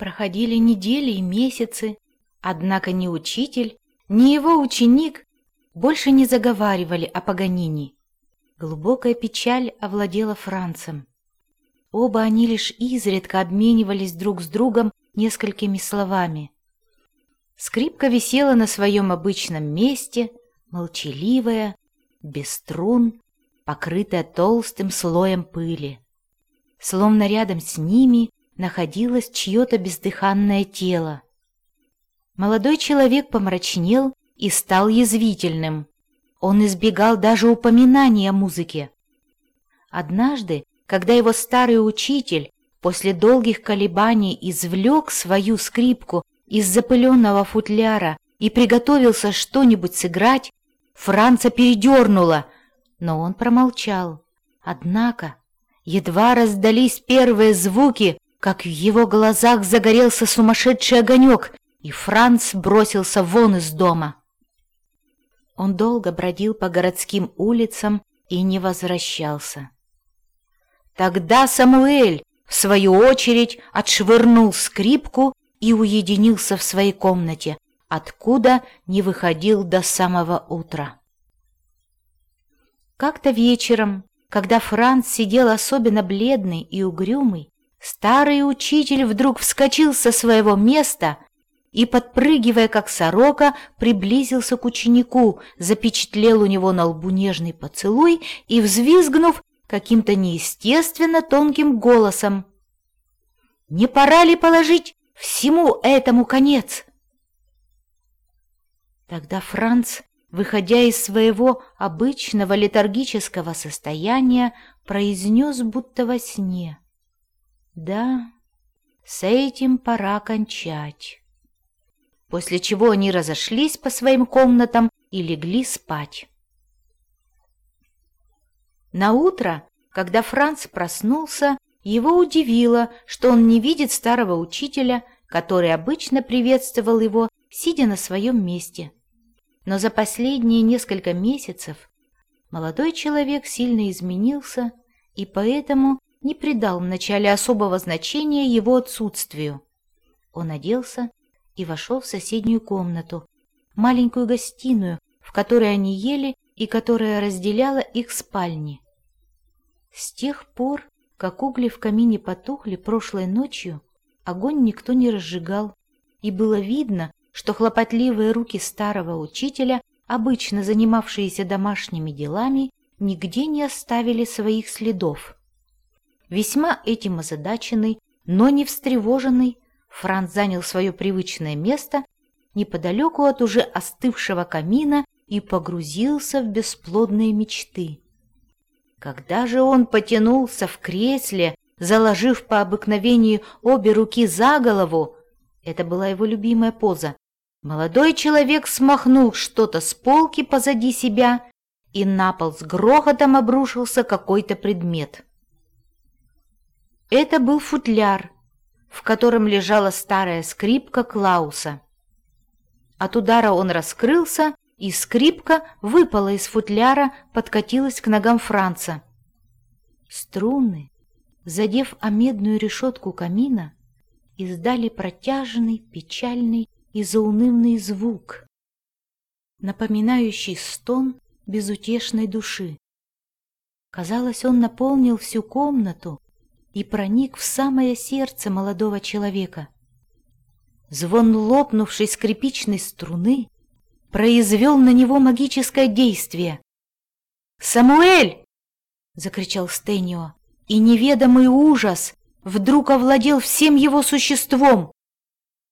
Проходили недели и месяцы, однако ни учитель, ни его ученик больше не заговаривали о Паганини. Глубокая печаль овладела Францем. Оба они лишь изредка обменивались друг с другом несколькими словами. Скрипка висела на своем обычном месте, молчаливая, без струн, покрытая толстым слоем пыли. Словно рядом с ними находилось чье-то бездыханное тело. Молодой человек помрачнел и стал язвительным. Он избегал даже упоминания о музыке. Однажды, когда его старый учитель после долгих колебаний извлек свою скрипку из запыленного футляра и приготовился что-нибудь сыграть, Франца передернуло, но он промолчал. Однако, едва раздались первые звуки, как в его глазах загорелся сумасшедший огонек, и Франц бросился вон из дома. Он долго бродил по городским улицам и не возвращался. Тогда Самуэль, в свою очередь, отшвырнул скрипку и уединился в своей комнате, откуда не выходил до самого утра. Как-то вечером, когда Франц сидел особенно бледный и угрюмый, старый учитель вдруг вскочил со своего места и, подпрыгивая как сорока, приблизился к ученику, запечатлел у него на лбу нежный поцелуй и, взвизгнув каким-то неестественно тонким голосом, «Не пора ли положить всему этому конец?» Тогда Франц, выходя из своего обычного летаргического состояния, произнес будто во сне, «Да, с этим пора кончать» после чего они разошлись по своим комнатам и легли спать. На утро, когда Франц проснулся, его удивило, что он не видит старого учителя, который обычно приветствовал его, сидя на своем месте. Но за последние несколько месяцев молодой человек сильно изменился и поэтому не придал вначале особого значения его отсутствию. Он оделся и вошел в соседнюю комнату, маленькую гостиную, в которой они ели и которая разделяла их спальни. С тех пор, как угли в камине потухли прошлой ночью, огонь никто не разжигал, и было видно, что хлопотливые руки старого учителя, обычно занимавшиеся домашними делами, нигде не оставили своих следов. Весьма этим озадаченный, но не встревоженный, Франц занял свое привычное место неподалеку от уже остывшего камина и погрузился в бесплодные мечты. Когда же он потянулся в кресле, заложив по обыкновению обе руки за голову, это была его любимая поза, молодой человек смахнул что-то с полки позади себя, и на пол с грохотом обрушился какой-то предмет. Это был футляр, в котором лежала старая скрипка Клауса. От удара он раскрылся, и скрипка выпала из футляра, подкатилась к ногам Франца. Струны, задев о медную решетку камина, издали протяжный, печальный и заунывный звук, напоминающий стон безутешной души. Казалось, он наполнил всю комнату, и проник в самое сердце молодого человека. Звон лопнувшей скрипичной струны произвел на него магическое действие. «Самуэль!» — закричал Стенио, и неведомый ужас вдруг овладел всем его существом.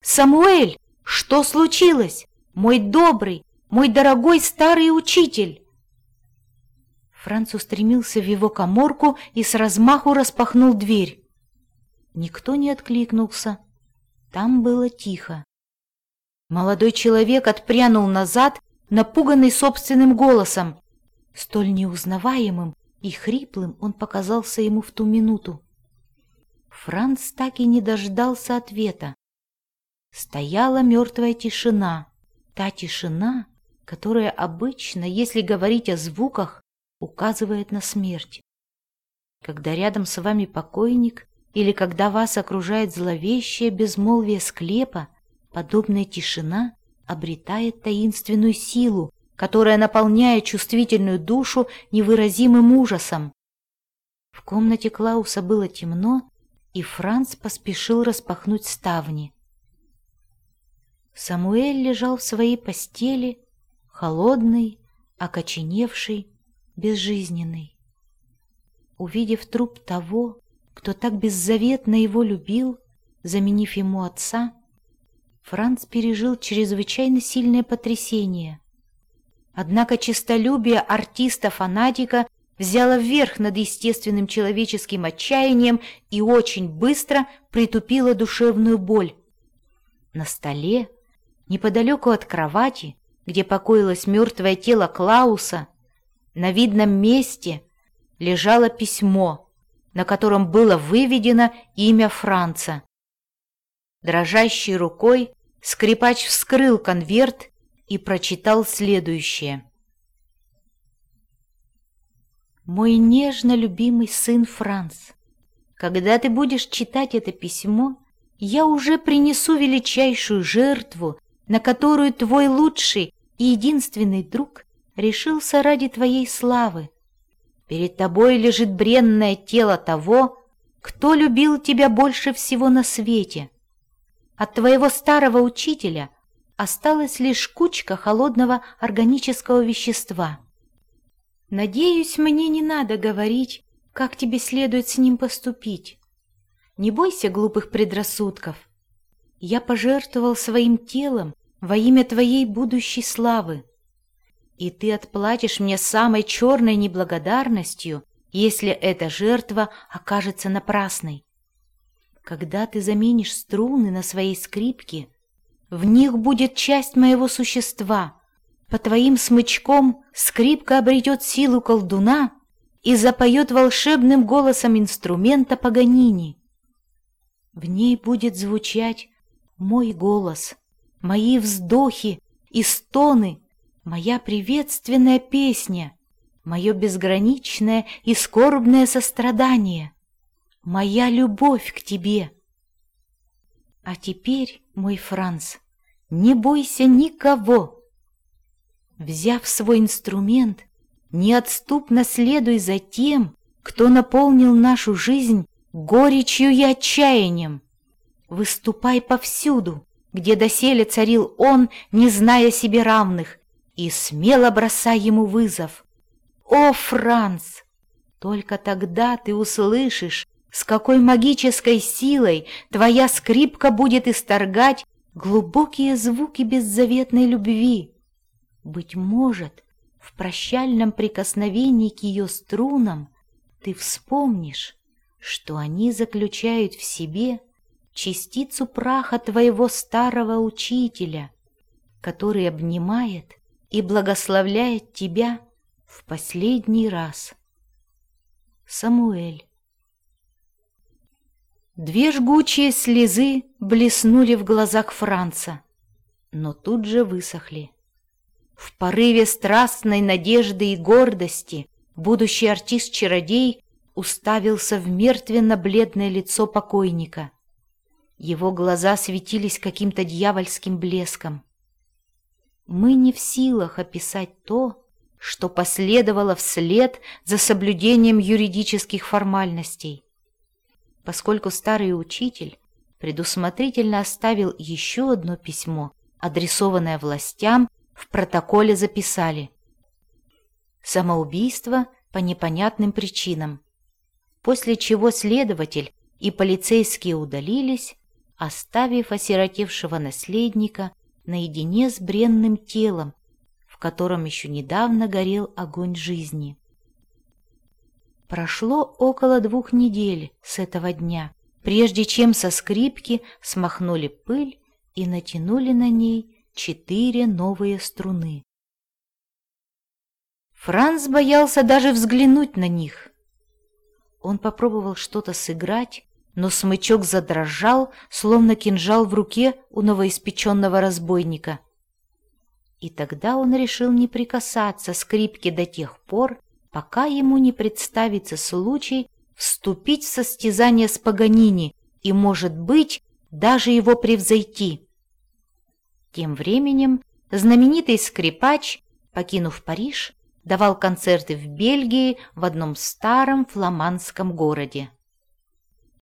«Самуэль, что случилось? Мой добрый, мой дорогой старый учитель!» Франц устремился в его коморку и с размаху распахнул дверь. Никто не откликнулся. Там было тихо. Молодой человек отпрянул назад, напуганный собственным голосом. Столь неузнаваемым и хриплым он показался ему в ту минуту. Франц так и не дождался ответа. Стояла мертвая тишина, та тишина, которая обычно, если говорить о звуках, указывает на смерть. Когда рядом с вами покойник, или когда вас окружает зловещее безмолвие склепа, подобная тишина обретает таинственную силу, которая наполняет чувствительную душу невыразимым ужасом. В комнате Клауса было темно, и Франц поспешил распахнуть ставни. Самуэль лежал в своей постели, холодный, окоченевший, безжизненный. Увидев труп того, кто так беззаветно его любил, заменив ему отца, Франц пережил чрезвычайно сильное потрясение. Однако честолюбие артиста-фанатика взяло верх над естественным человеческим отчаянием и очень быстро притупило душевную боль. На столе, неподалеку от кровати, где покоилось мертвое тело Клауса, на видном месте лежало письмо — на котором было выведено имя Франца. Дрожащей рукой скрипач вскрыл конверт и прочитал следующее. «Мой нежно любимый сын Франц, когда ты будешь читать это письмо, я уже принесу величайшую жертву, на которую твой лучший и единственный друг решился ради твоей славы. Перед тобой лежит бренное тело того, кто любил тебя больше всего на свете. От твоего старого учителя осталась лишь кучка холодного органического вещества. Надеюсь, мне не надо говорить, как тебе следует с ним поступить. Не бойся глупых предрассудков. Я пожертвовал своим телом во имя твоей будущей славы и ты отплатишь мне самой черной неблагодарностью, если эта жертва окажется напрасной. Когда ты заменишь струны на своей скрипке, в них будет часть моего существа. По твоим смычком скрипка обретет силу колдуна и запоет волшебным голосом инструмента Паганини. В ней будет звучать мой голос, мои вздохи и стоны — моя приветственная песня, мое безграничное и скорбное сострадание, моя любовь к тебе. А теперь, мой Франц, не бойся никого. Взяв свой инструмент, неотступно следуй за тем, кто наполнил нашу жизнь горечью и отчаянием. Выступай повсюду, где доселе царил он, не зная себе равных, и смело бросай ему вызов. «О, Франц! Только тогда ты услышишь, с какой магической силой твоя скрипка будет исторгать глубокие звуки беззаветной любви. Быть может, в прощальном прикосновении к ее струнам ты вспомнишь, что они заключают в себе частицу праха твоего старого учителя, который обнимает и благословляет тебя в последний раз. Самуэль. Две жгучие слезы блеснули в глазах Франца, но тут же высохли. В порыве страстной надежды и гордости будущий артист-чародей уставился в мертвенно-бледное лицо покойника. Его глаза светились каким-то дьявольским блеском. Мы не в силах описать то, что последовало вслед за соблюдением юридических формальностей. Поскольку старый учитель предусмотрительно оставил еще одно письмо, адресованное властям, в протоколе записали «Самоубийство по непонятным причинам», после чего следователь и полицейские удалились, оставив осиротевшего наследника наедине с бренным телом, в котором еще недавно горел огонь жизни. Прошло около двух недель с этого дня, прежде чем со скрипки смахнули пыль и натянули на ней четыре новые струны. Франц боялся даже взглянуть на них. Он попробовал что-то сыграть, но смычок задрожал, словно кинжал в руке у новоиспеченного разбойника. И тогда он решил не прикасаться скрипке до тех пор, пока ему не представится случай вступить в состязание с Паганини и, может быть, даже его превзойти. Тем временем знаменитый скрипач, покинув Париж, давал концерты в Бельгии в одном старом фламандском городе.